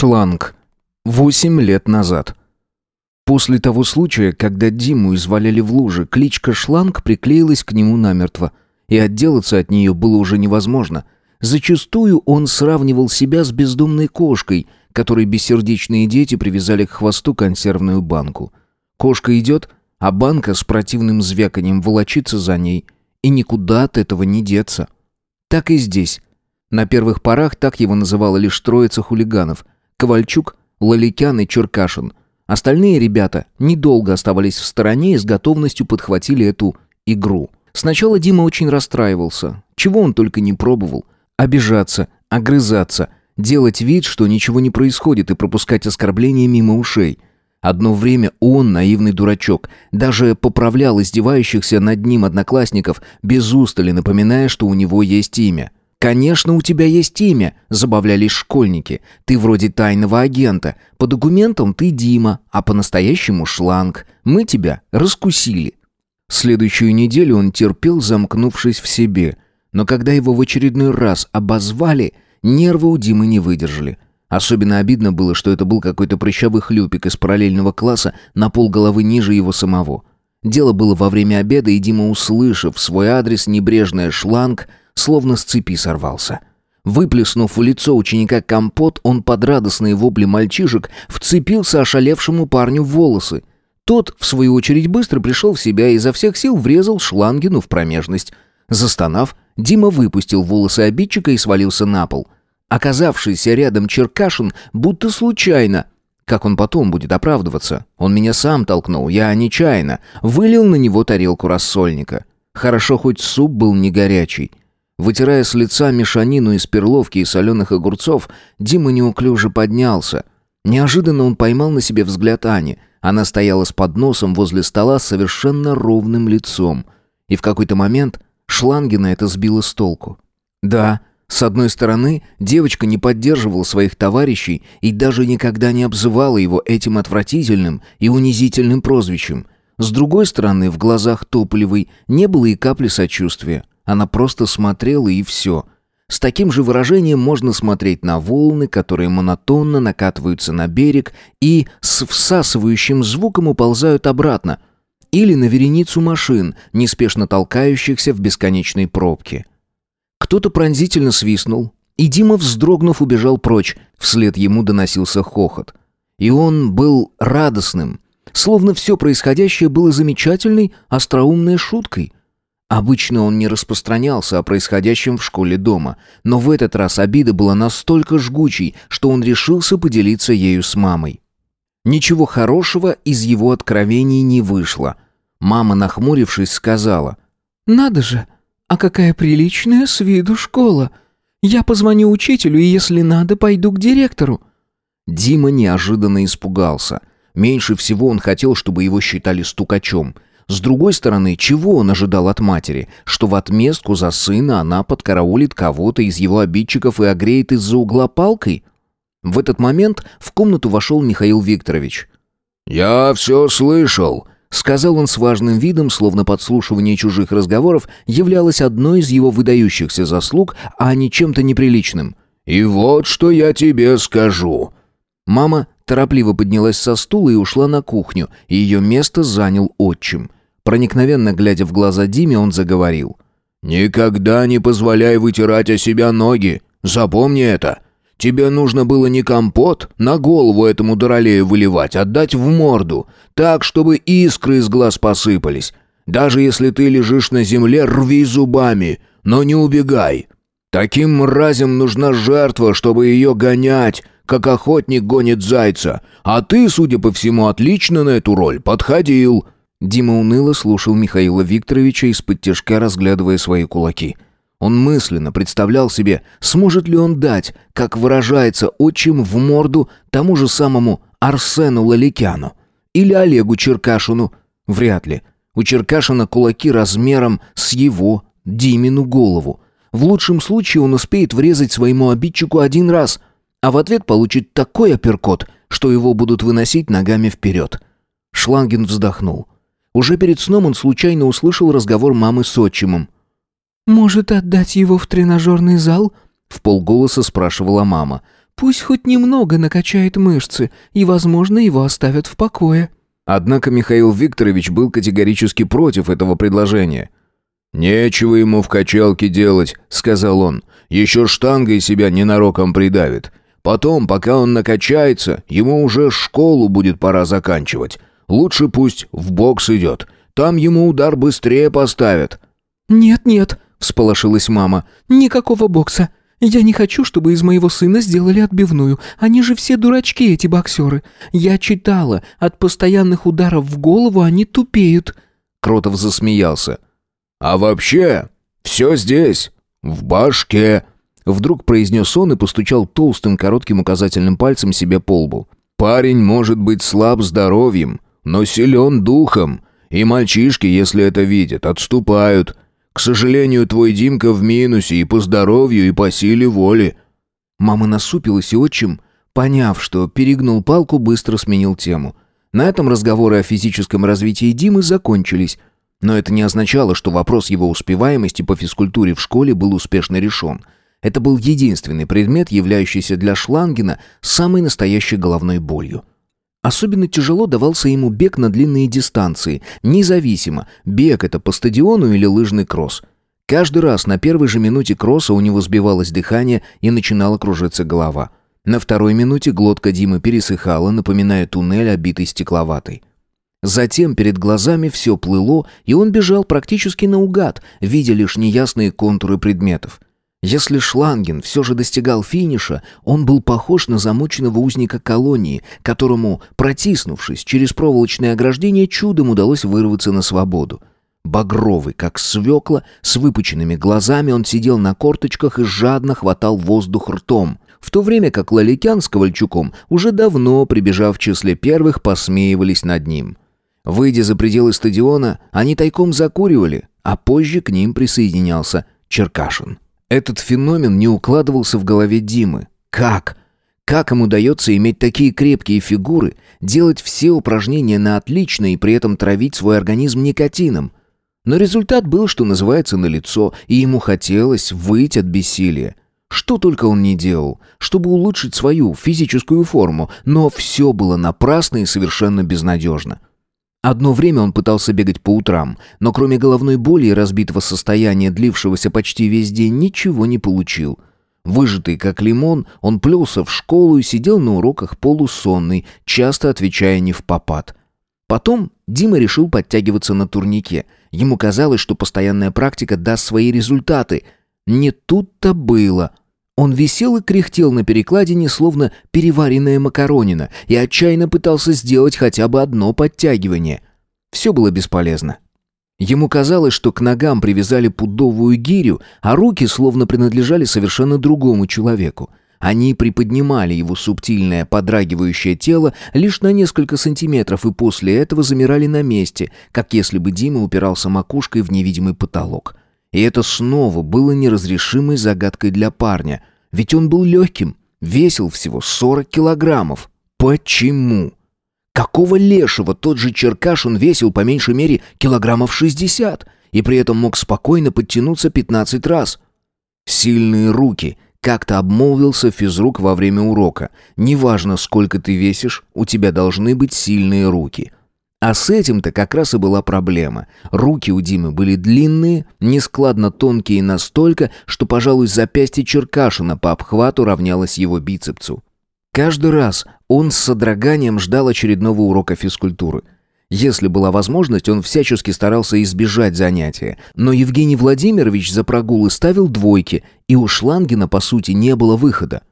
Шланг. Восемь лет назад. После того случая, когда Диму изваляли в луже, кличка Шланг приклеилась к нему намертво, и отделаться от нее было уже невозможно. Зачастую он сравнивал себя с бездомной кошкой, которой бессердечные дети привязали к хвосту консервную банку. Кошка идет, а банка с противным звяканием волочится за ней, и никуда от этого не деться. Так и здесь. На первых порах так его называла лишь троица хулиганов, Ковальчук, Лаликян и Черкашин. Остальные ребята недолго оставались в стороне и с готовностью подхватили эту игру. Сначала Дима очень расстраивался. Чего он только не пробовал. Обижаться, огрызаться, делать вид, что ничего не происходит и пропускать оскорбления мимо ушей. Одно время он, наивный дурачок, даже поправлял издевающихся над ним одноклассников, без устали напоминая, что у него есть имя – «Конечно, у тебя есть имя», — забавлялись школьники. «Ты вроде тайного агента. По документам ты Дима, а по-настоящему шланг. Мы тебя раскусили». Следующую неделю он терпел, замкнувшись в себе. Но когда его в очередной раз обозвали, нервы у Димы не выдержали. Особенно обидно было, что это был какой-то прыщавый хлюпик из параллельного класса на полголовы ниже его самого. Дело было во время обеда, и Дима, услышав свой адрес небрежное «шланг», словно с цепи сорвался. Выплеснув в лицо ученика компот, он под радостные вопли мальчишек вцепился ошалевшему парню в волосы. Тот, в свою очередь, быстро пришел в себя и изо всех сил врезал Шлангину в промежность. Застонав, Дима выпустил волосы обидчика и свалился на пол. Оказавшийся рядом Черкашин будто случайно как он потом будет оправдываться? Он меня сам толкнул, я нечаянно. Вылил на него тарелку рассольника. Хорошо, хоть суп был не горячий. Вытирая с лица мешанину из перловки и соленых огурцов, Дима неуклюже поднялся. Неожиданно он поймал на себе взгляд Ани. Она стояла с подносом возле стола с совершенно ровным лицом. И в какой-то момент Шлангина это сбило с толку. Да, с одной стороны, девочка не поддерживала своих товарищей и даже никогда не обзывала его этим отвратительным и унизительным прозвищем. С другой стороны, в глазах Тополевой не было и капли сочувствия. Она просто смотрела и все. С таким же выражением можно смотреть на волны, которые монотонно накатываются на берег и с всасывающим звуком уползают обратно. Или на вереницу машин, неспешно толкающихся в бесконечной пробке. Кто-то пронзительно свистнул, и Дима, вздрогнув, убежал прочь. Вслед ему доносился хохот. И он был радостным, словно все происходящее было замечательной, остроумной шуткой – Обычно он не распространялся о происходящем в школе дома, но в этот раз обида была настолько жгучей, что он решился поделиться ею с мамой. Ничего хорошего из его откровений не вышло. Мама, нахмурившись, сказала, «Надо же, а какая приличная с виду школа. Я позвоню учителю и, если надо, пойду к директору». Дима неожиданно испугался. Меньше всего он хотел, чтобы его считали стукачом – с другой стороны, чего он ожидал от матери? Что в отместку за сына она подкараулит кого-то из его обидчиков и огреет из-за угла палкой? В этот момент в комнату вошел Михаил Викторович. «Я все слышал», — сказал он с важным видом, словно подслушивание чужих разговоров являлось одной из его выдающихся заслуг, а не чем-то неприличным. «И вот что я тебе скажу». Мама торопливо поднялась со стула и ушла на кухню, и ее место занял отчим. Проникновенно глядя в глаза Диме, он заговорил. «Никогда не позволяй вытирать о себя ноги. Запомни это. Тебе нужно было не компот на голову этому дуралею выливать, а дать в морду, так, чтобы искры из глаз посыпались. Даже если ты лежишь на земле, рви зубами, но не убегай. Таким мразям нужна жертва, чтобы ее гонять, как охотник гонит зайца. А ты, судя по всему, отлично на эту роль подходил». Дима уныло слушал Михаила Викторовича из-под тяжка, разглядывая свои кулаки. Он мысленно представлял себе, сможет ли он дать, как выражается отчим, в морду тому же самому Арсену Лаликяну или Олегу Черкашину. Вряд ли. У Черкашина кулаки размером с его, Димину, голову. В лучшем случае он успеет врезать своему обидчику один раз, а в ответ получит такой апперкот, что его будут выносить ногами вперед. Шлангин вздохнул. Уже перед сном он случайно услышал разговор мамы с отчимом. «Может, отдать его в тренажерный зал?» В полголоса спрашивала мама. Пусть хоть немного накачает мышцы, и, возможно, его оставят в покое». Однако Михаил Викторович был категорически против этого предложения. «Нечего ему в качалке делать», — сказал он. «Еще штангой себя ненароком придавит. Потом, пока он накачается, ему уже школу будет пора заканчивать. Лучше пусть в бокс идет. Там ему удар быстрее поставят». «Нет-нет», — всполошилась мама, — «никакого бокса. Я не хочу, чтобы из моего сына сделали отбивную. Они же все дурачки, эти боксеры. Я читала, от постоянных ударов в голову они тупеют». Кротов засмеялся. «А вообще, все здесь, в башке», — вдруг произнес он и постучал толстым коротким указательным пальцем себе по лбу. «Парень может быть слаб здоровьем, но силен духом, и мальчишки, если это видят, отступают. К сожалению, твой Димка в минусе и по здоровью, и по силе воли». Мама насупилась, и отчим, поняв, что перегнул палку, быстро сменил тему. На этом разговоры о физическом развитии Димы закончились, но это не означало, что вопрос его успеваемости по физкультуре в школе был успешно решен. Это был единственный предмет, являющийся для Шлангина самой настоящей головной болью. Особенно тяжело давался ему бег на длинные дистанции, независимо, бег это по стадиону или лыжный кросс. Каждый раз на первой же минуте кросса у него сбивалось дыхание и начинала кружиться голова. На второй минуте глотка Димы пересыхала, напоминая туннель, обитый стекловатой. Затем перед глазами все плыло, и он бежал практически наугад, видя лишь неясные контуры предметов. Если Шланген все же достигал финиша, он был похож на замученного узника колонии, которому, протиснувшись через проволочное ограждение, чудом удалось вырваться на свободу. Багровый, как свекла, с выпученными глазами он сидел на корточках и жадно хватал воздух ртом, в то время как Лаликян с Ковальчуком, уже давно прибежав в числе первых, посмеивались над ним. Выйдя за пределы стадиона, они тайком закуривали, а позже к ним присоединялся Черкашин. Этот феномен не укладывался в голове Димы. Как? Как им удается иметь такие крепкие фигуры, делать все упражнения на отлично и при этом травить свой организм никотином? Но результат был, что называется, налицо, и ему хотелось выйти от бессилия. Что только он не делал, чтобы улучшить свою физическую форму, но все было напрасно и совершенно безнадежно. Одно время он пытался бегать по утрам, но кроме головной боли и разбитого состояния, длившегося почти весь день, ничего не получил. Выжатый как лимон, он плелся в школу и сидел на уроках полусонный, часто отвечая не в попад. Потом Дима решил подтягиваться на турнике. Ему казалось, что постоянная практика даст свои результаты. Не тут-то было. Он висел и кряхтел на перекладине, словно переваренная макаронина, и отчаянно пытался сделать хотя бы одно подтягивание. Все было бесполезно. Ему казалось, что к ногам привязали пудовую гирю, а руки словно принадлежали совершенно другому человеку. Они приподнимали его субтильное подрагивающее тело лишь на несколько сантиметров и после этого замирали на месте, как если бы Дима упирался макушкой в невидимый потолок. И это снова было неразрешимой загадкой для парня, ведь он был легким, весил всего 40 килограммов. Почему? Какого лешего тот же Черкашин весил по меньшей мере килограммов 60 и при этом мог спокойно подтянуться 15 раз? Сильные руки. Как-то обмолвился физрук во время урока. Неважно, сколько ты весишь, у тебя должны быть сильные руки. А с этим-то как раз и была проблема. Руки у Димы были длинные, нескладно тонкие настолько, что, пожалуй, запястье Черкашина по обхвату равнялось его бицепсу. Каждый раз он с содроганием ждал очередного урока физкультуры. Если была возможность, он всячески старался избежать занятия. Но Евгений Владимирович за прогулы ставил двойки, и у Шлангина, по сути, не было выхода.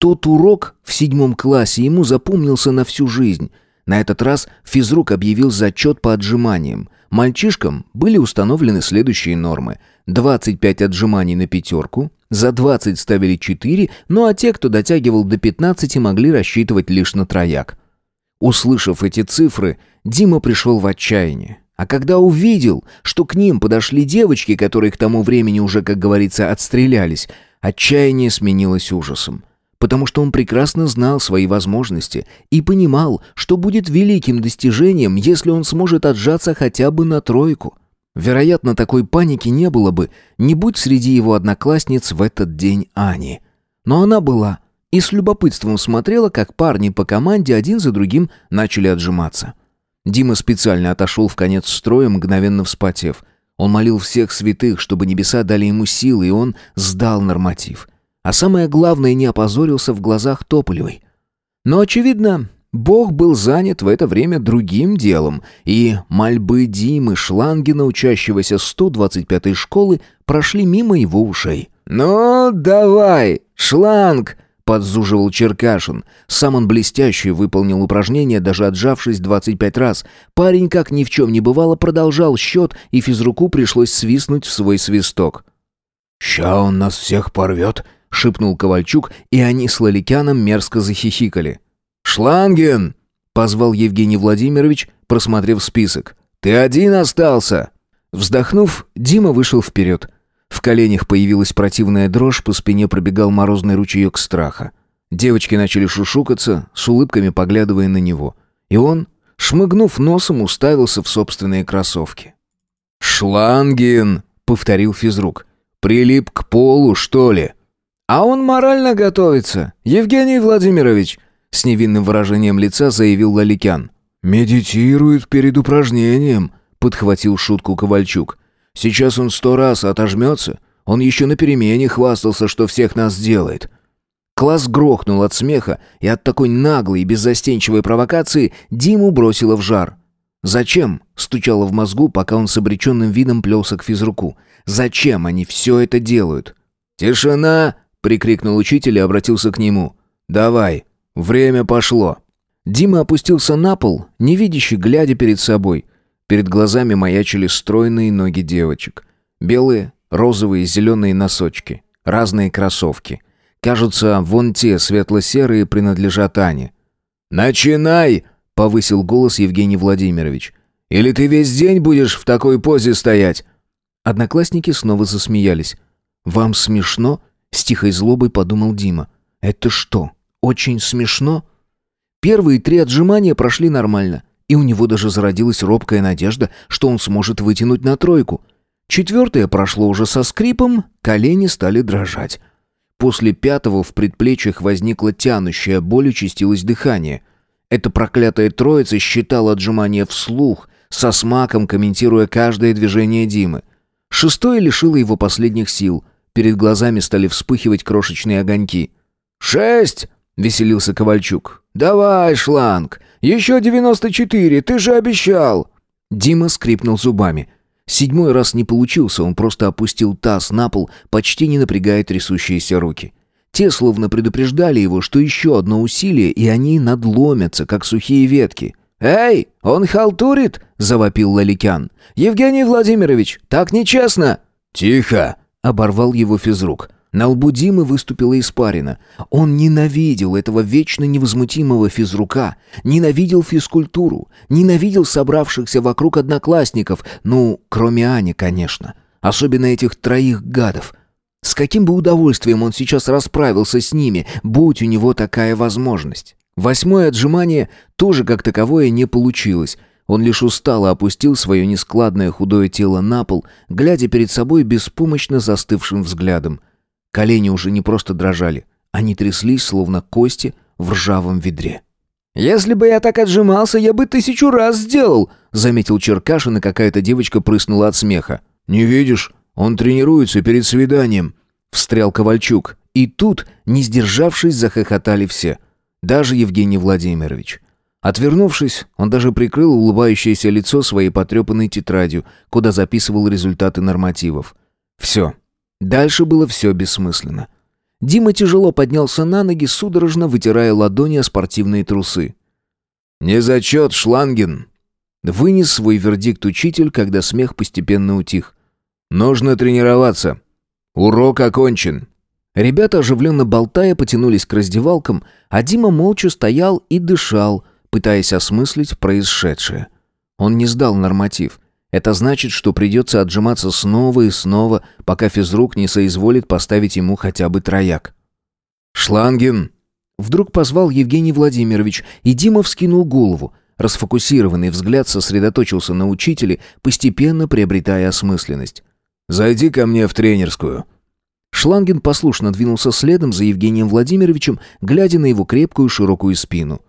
Тот урок в седьмом классе ему запомнился на всю жизнь – на этот раз физрук объявил зачет по отжиманиям. Мальчишкам были установлены следующие нормы. 25 отжиманий на пятерку, за 20 ставили 4, ну а те, кто дотягивал до 15, могли рассчитывать лишь на трояк. Услышав эти цифры, Дима пришел в отчаяние. А когда увидел, что к ним подошли девочки, которые к тому времени уже, как говорится, отстрелялись, отчаяние сменилось ужасом потому что он прекрасно знал свои возможности и понимал, что будет великим достижением, если он сможет отжаться хотя бы на тройку. Вероятно, такой паники не было бы, не будь среди его одноклассниц в этот день Ани. Но она была, и с любопытством смотрела, как парни по команде один за другим начали отжиматься. Дима специально отошел в конец строя, мгновенно вспотев. Он молил всех святых, чтобы небеса дали ему силы, и он сдал норматив. А самое главное, не опозорился в глазах Тополевой. Но, очевидно, Бог был занят в это время другим делом, и мольбы Димы Шлангина, учащегося 125-й школы, прошли мимо его ушей. «Ну, давай, шланг!» — подзуживал Черкашин. Сам он блестяще выполнил упражнение, даже отжавшись 25 раз. Парень, как ни в чем не бывало, продолжал счет, и физруку пришлось свистнуть в свой свисток. «Ща он нас всех порвет!» — шепнул Ковальчук, и они с Лаликяном мерзко захихикали. «Шланген!» — позвал Евгений Владимирович, просмотрев список. «Ты один остался!» Вздохнув, Дима вышел вперед. В коленях появилась противная дрожь, по спине пробегал морозный ручеек страха. Девочки начали шушукаться, с улыбками поглядывая на него. И он, шмыгнув носом, уставился в собственные кроссовки. «Шлангин!» — повторил физрук. «Прилип к полу, что ли?» «А он морально готовится, Евгений Владимирович!» С невинным выражением лица заявил Лаликян. «Медитирует перед упражнением», — подхватил шутку Ковальчук. Сейчас он сто раз отожмется. Он еще на перемене хвастался, что всех нас делает. Класс грохнул от смеха, и от такой наглой и беззастенчивой провокации Диму бросило в жар. «Зачем?» — стучало в мозгу, пока он с обреченным видом плелся к физруку. «Зачем они все это делают?» «Тишина!» — прикрикнул учитель и обратился к нему. «Давай, время пошло». Дима опустился на пол, невидящий, глядя перед собой — Перед глазами маячили стройные ноги девочек. Белые, розовые, зеленые носочки. Разные кроссовки. Кажутся, вон те светло-серые принадлежат Ане. «Начинай!» — повысил голос Евгений Владимирович. «Или ты весь день будешь в такой позе стоять?» Одноклассники снова засмеялись. «Вам смешно?» — с тихой злобой подумал Дима. «Это что, очень смешно?» Первые три отжимания прошли нормально — и у него даже зародилась робкая надежда, что он сможет вытянуть на тройку. Четвертое прошло уже со скрипом, колени стали дрожать. После пятого в предплечьях возникла тянущая боль, участилось дыхание. Эта проклятая троица считала отжимания вслух, со смаком комментируя каждое движение Димы. Шестое лишило его последних сил. Перед глазами стали вспыхивать крошечные огоньки. «Шесть!» — веселился Ковальчук. «Давай, шланг! Еще девяносто четыре, ты же обещал!» Дима скрипнул зубами. Седьмой раз не получился, он просто опустил таз на пол, почти не напрягая трясущиеся руки. Те словно предупреждали его, что еще одно усилие, и они надломятся, как сухие ветки. «Эй, он халтурит!» — завопил Лаликян. «Евгений Владимирович, так нечестно!» «Тихо!» — оборвал его физрук. На лбу Димы выступила испарина. Он ненавидел этого вечно невозмутимого физрука, ненавидел физкультуру, ненавидел собравшихся вокруг одноклассников, ну, кроме Ани, конечно. Особенно этих троих гадов. С каким бы удовольствием он сейчас расправился с ними, будь у него такая возможность. Восьмое отжимание тоже как таковое не получилось. Он лишь устало опустил свое нескладное худое тело на пол, глядя перед собой беспомощно застывшим взглядом. Колени уже не просто дрожали, они тряслись, словно кости в ржавом ведре. «Если бы я так отжимался, я бы тысячу раз сделал», заметил Черкашин, и какая-то девочка прыснула от смеха. «Не видишь? Он тренируется перед свиданием», встрял Ковальчук. И тут, не сдержавшись, захохотали все. Даже Евгений Владимирович. Отвернувшись, он даже прикрыл улыбающееся лицо своей потрепанной тетрадью, куда записывал результаты нормативов. Все, Дальше было все бессмысленно. Дима тяжело поднялся на ноги, судорожно вытирая ладони о спортивные трусы. «Не зачет, Шланген!» Вынес свой вердикт учитель, когда смех постепенно утих. «Нужно тренироваться. Урок окончен». Ребята, оживленно болтая, потянулись к раздевалкам, а Дима молча стоял и дышал, пытаясь осмыслить происшедшее. Он не сдал норматив, это значит, что придется отжиматься снова и снова, пока физрук не соизволит поставить ему хотя бы трояк. «Шланген!» Вдруг позвал Евгений Владимирович, и Дима вскинул голову. Расфокусированный взгляд сосредоточился на учителе, постепенно приобретая осмысленность. «Зайди ко мне в тренерскую». Шлангин послушно двинулся следом за Евгением Владимировичем, глядя на его крепкую широкую спину.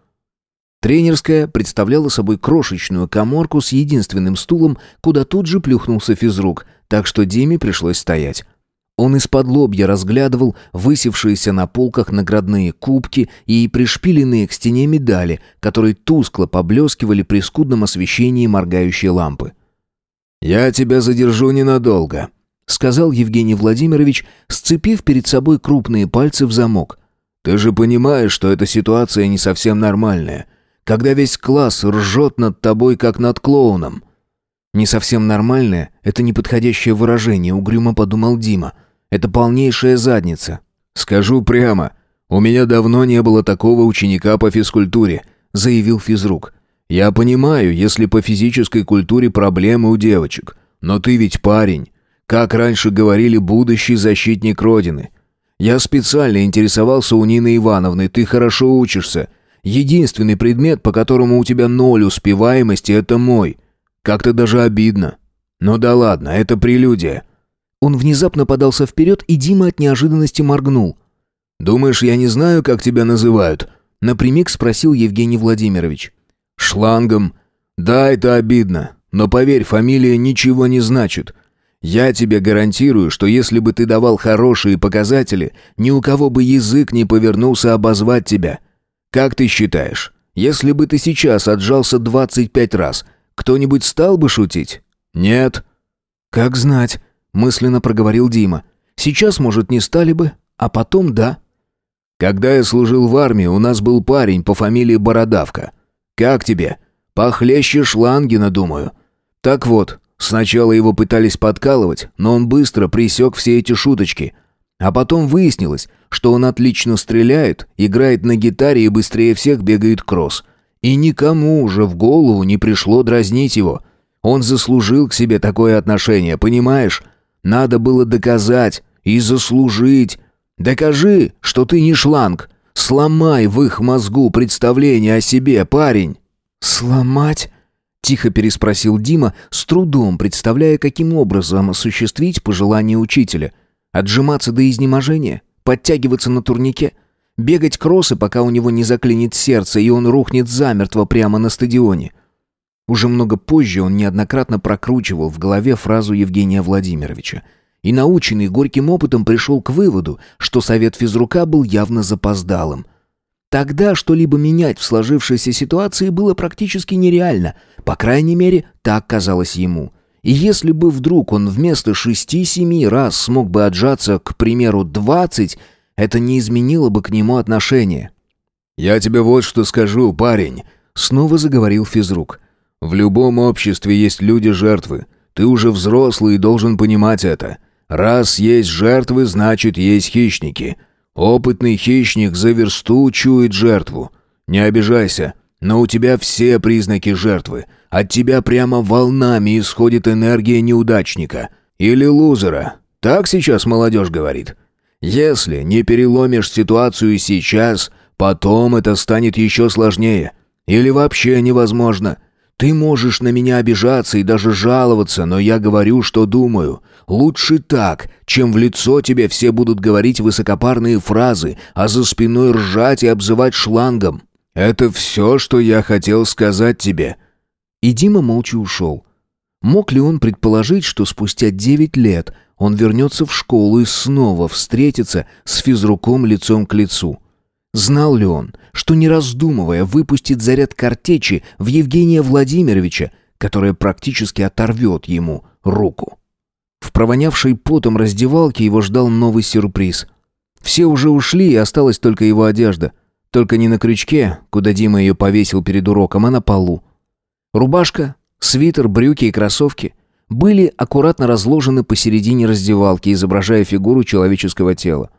Тренерская представляла собой крошечную коморку с единственным стулом, куда тут же плюхнулся физрук, так что Диме пришлось стоять. Он из-под лобья разглядывал высевшиеся на полках наградные кубки и пришпиленные к стене медали, которые тускло поблескивали при скудном освещении моргающей лампы. «Я тебя задержу ненадолго», — сказал Евгений Владимирович, сцепив перед собой крупные пальцы в замок. «Ты же понимаешь, что эта ситуация не совсем нормальная, когда весь класс ржет над тобой, как над клоуном». «Не совсем нормальное — это неподходящее выражение», — угрюмо подумал Дима. «Это полнейшая задница». «Скажу прямо, у меня давно не было такого ученика по физкультуре», — заявил физрук. «Я понимаю, если по физической культуре проблемы у девочек, но ты ведь парень». Как раньше говорили, будущий защитник Родины. Я специально интересовался у Нины Ивановны, ты хорошо учишься. Единственный предмет, по которому у тебя ноль успеваемости, это мой. Как-то даже обидно. Ну да ладно, это прелюдия. Он внезапно подался вперед, и Дима от неожиданности моргнул. «Думаешь, я не знаю, как тебя называют?» Напрямик спросил Евгений Владимирович. «Шлангом. Да, это обидно. Но поверь, фамилия ничего не значит. Я тебе гарантирую, что если бы ты давал хорошие показатели, ни у кого бы язык не повернулся обозвать тебя. Как ты считаешь, если бы ты сейчас отжался 25 раз, кто-нибудь стал бы шутить? Нет. Как знать, мысленно проговорил Дима. Сейчас, может, не стали бы, а потом да. Когда я служил в армии, у нас был парень по фамилии Бородавка. Как тебе? Похлеще Шлангина, думаю. Так вот, Сначала его пытались подкалывать, но он быстро пресек все эти шуточки. А потом выяснилось, что он отлично стреляет, играет на гитаре и быстрее всех бегает кросс. И никому уже в голову не пришло дразнить его. Он заслужил к себе такое отношение, понимаешь? Надо было доказать и заслужить. Докажи, что ты не шланг. Сломай в их мозгу представление о себе, парень. Сломать? Тихо переспросил Дима, с трудом представляя, каким образом осуществить пожелание учителя. Отжиматься до изнеможения? Подтягиваться на турнике? Бегать кроссы, пока у него не заклинит сердце, и он рухнет замертво прямо на стадионе? Уже много позже он неоднократно прокручивал в голове фразу Евгения Владимировича. И наученный горьким опытом пришел к выводу, что совет физрука был явно запоздалым – Тогда что-либо менять в сложившейся ситуации было практически нереально, по крайней мере, так казалось ему. И если бы вдруг он вместо шести-семи раз смог бы отжаться, к примеру, двадцать, это не изменило бы к нему отношения. «Я тебе вот что скажу, парень», — снова заговорил физрук. «В любом обществе есть люди-жертвы. Ты уже взрослый и должен понимать это. Раз есть жертвы, значит, есть хищники. Опытный хищник за версту чует жертву. Не обижайся, но у тебя все признаки жертвы. От тебя прямо волнами исходит энергия неудачника. Или лузера. Так сейчас молодежь говорит. Если не переломишь ситуацию сейчас, потом это станет еще сложнее. Или вообще невозможно. Ты можешь на меня обижаться и даже жаловаться, но я говорю, что думаю. Лучше так, чем в лицо тебе все будут говорить высокопарные фразы, а за спиной ржать и обзывать шлангом. Это все, что я хотел сказать тебе». И Дима молча ушел. Мог ли он предположить, что спустя девять лет он вернется в школу и снова встретится с физруком лицом к лицу? Знал ли он, что не раздумывая выпустит заряд картечи в Евгения Владимировича, которая практически оторвет ему руку? В провонявшей потом раздевалке его ждал новый сюрприз. Все уже ушли, и осталась только его одежда. Только не на крючке, куда Дима ее повесил перед уроком, а на полу. Рубашка, свитер, брюки и кроссовки были аккуратно разложены посередине раздевалки, изображая фигуру человеческого тела.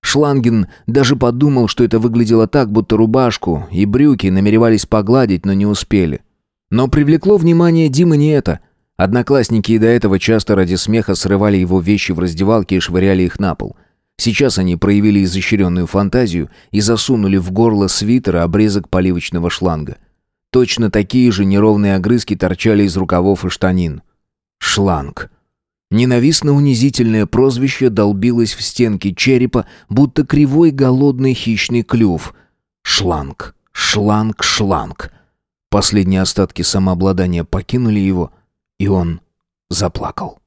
Шлангин даже подумал, что это выглядело так, будто рубашку и брюки намеревались погладить, но не успели. Но привлекло внимание Димы не это. Одноклассники и до этого часто ради смеха срывали его вещи в раздевалке и швыряли их на пол. Сейчас они проявили изощренную фантазию и засунули в горло свитера обрезок поливочного шланга. Точно такие же неровные огрызки торчали из рукавов и штанин. Шланг. Ненавистно унизительное прозвище долбилось в стенки черепа, будто кривой голодный хищный клюв. Шланг, шланг, шланг. Последние остатки самообладания покинули его, и он заплакал.